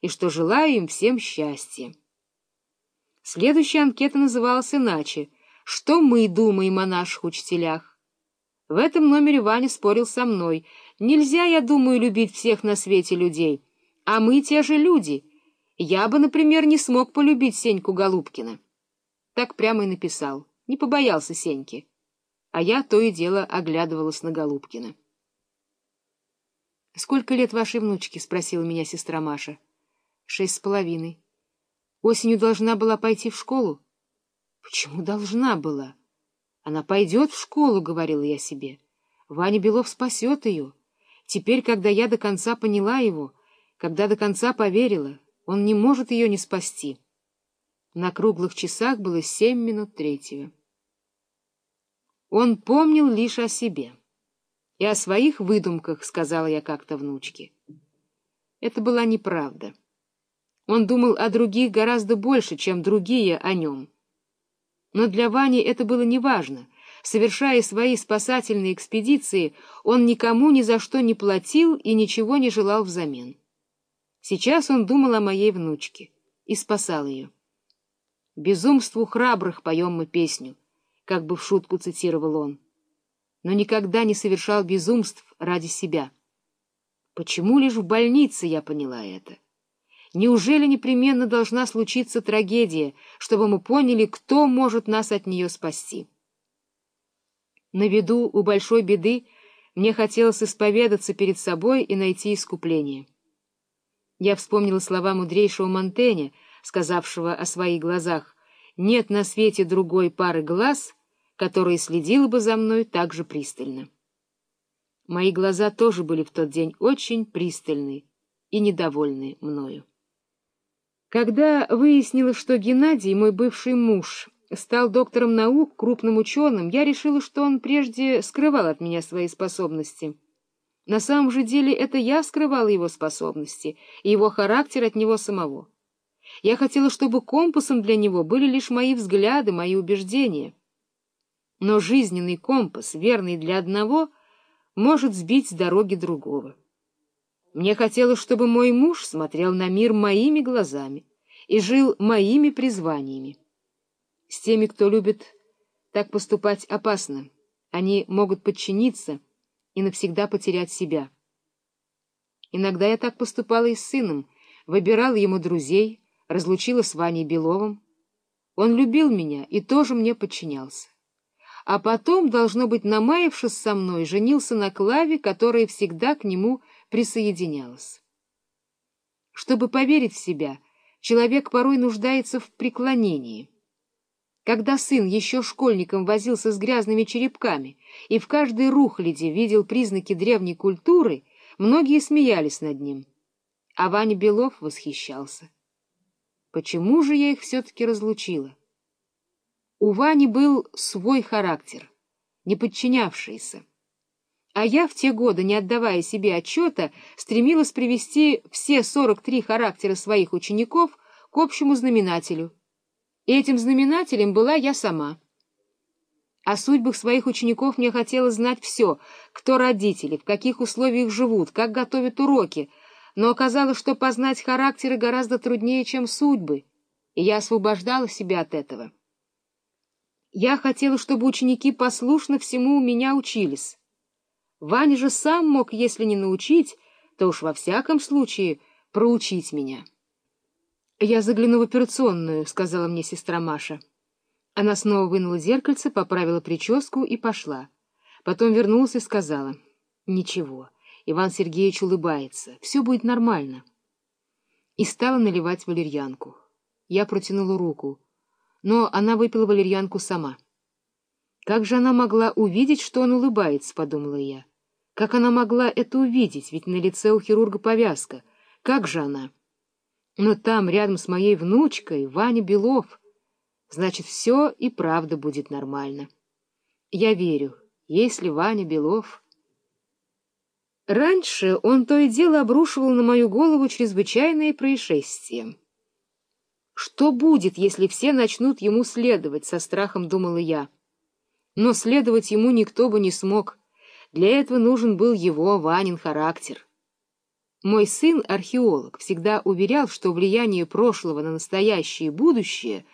и что желаю им всем счастья. Следующая анкета называлась иначе «Что мы думаем о наших учителях?». В этом номере Ваня спорил со мной. «Нельзя, я думаю, любить всех на свете людей, а мы те же люди. Я бы, например, не смог полюбить Сеньку Голубкина». Так прямо и написал. Не побоялся Сеньки. А я то и дело оглядывалась на Голубкина. — Сколько лет вашей внучке? — спросила меня сестра Маша. — Шесть с половиной. Осенью должна была пойти в школу? — Почему должна была? — Она пойдет в школу, — говорила я себе. Ваня Белов спасет ее. Теперь, когда я до конца поняла его, когда до конца поверила, он не может ее не спасти. На круглых часах было семь минут третьего. Он помнил лишь о себе. И о своих выдумках, — сказала я как-то внучке. Это была неправда. Он думал о других гораздо больше, чем другие о нем. Но для Вани это было неважно. Совершая свои спасательные экспедиции, он никому ни за что не платил и ничего не желал взамен. Сейчас он думал о моей внучке и спасал ее. «Безумству храбрых поем мы песню», — как бы в шутку цитировал он но никогда не совершал безумств ради себя. Почему лишь в больнице я поняла это? Неужели непременно должна случиться трагедия, чтобы мы поняли, кто может нас от нее спасти? На виду у большой беды мне хотелось исповедаться перед собой и найти искупление. Я вспомнила слова мудрейшего Монтэня, сказавшего о своих глазах «Нет на свете другой пары глаз», которая следила бы за мной так же пристально. Мои глаза тоже были в тот день очень пристальны и недовольны мною. Когда выяснилось, что Геннадий, мой бывший муж, стал доктором наук, крупным ученым, я решила, что он прежде скрывал от меня свои способности. На самом же деле это я скрывала его способности и его характер от него самого. Я хотела, чтобы компасом для него были лишь мои взгляды, мои убеждения — но жизненный компас, верный для одного, может сбить с дороги другого. Мне хотелось, чтобы мой муж смотрел на мир моими глазами и жил моими призваниями. С теми, кто любит так поступать, опасно. Они могут подчиниться и навсегда потерять себя. Иногда я так поступала и с сыном, выбирала ему друзей, разлучила с Ваней Беловым. Он любил меня и тоже мне подчинялся а потом, должно быть, намаявшись со мной, женился на Клаве, которая всегда к нему присоединялась. Чтобы поверить в себя, человек порой нуждается в преклонении. Когда сын еще школьником возился с грязными черепками и в каждой рухляде видел признаки древней культуры, многие смеялись над ним. А Ваня Белов восхищался. Почему же я их все-таки разлучила? У Вани был свой характер, не подчинявшийся. А я в те годы, не отдавая себе отчета, стремилась привести все 43 характера своих учеников к общему знаменателю. И этим знаменателем была я сама. О судьбах своих учеников мне хотелось знать все, кто родители, в каких условиях живут, как готовят уроки, но оказалось, что познать характеры гораздо труднее, чем судьбы, и я освобождала себя от этого. Я хотела, чтобы ученики послушно всему у меня учились. Ваня же сам мог, если не научить, то уж во всяком случае проучить меня. — Я загляну в операционную, — сказала мне сестра Маша. Она снова вынула зеркальце, поправила прическу и пошла. Потом вернулась и сказала. — Ничего, Иван Сергеевич улыбается, все будет нормально. И стала наливать валерьянку. Я протянула руку — но она выпила валерьянку сама. Как же она могла увидеть, что он улыбается, — подумала я. Как она могла это увидеть, ведь на лице у хирурга повязка. Как же она? Но там, рядом с моей внучкой, Ваня Белов. Значит, все и правда будет нормально. Я верю, если Ваня Белов... Раньше он то и дело обрушивал на мою голову чрезвычайные происшествия. Что будет, если все начнут ему следовать, со страхом думала я. Но следовать ему никто бы не смог. Для этого нужен был его, Ванин, характер. Мой сын, археолог, всегда уверял, что влияние прошлого на настоящее и будущее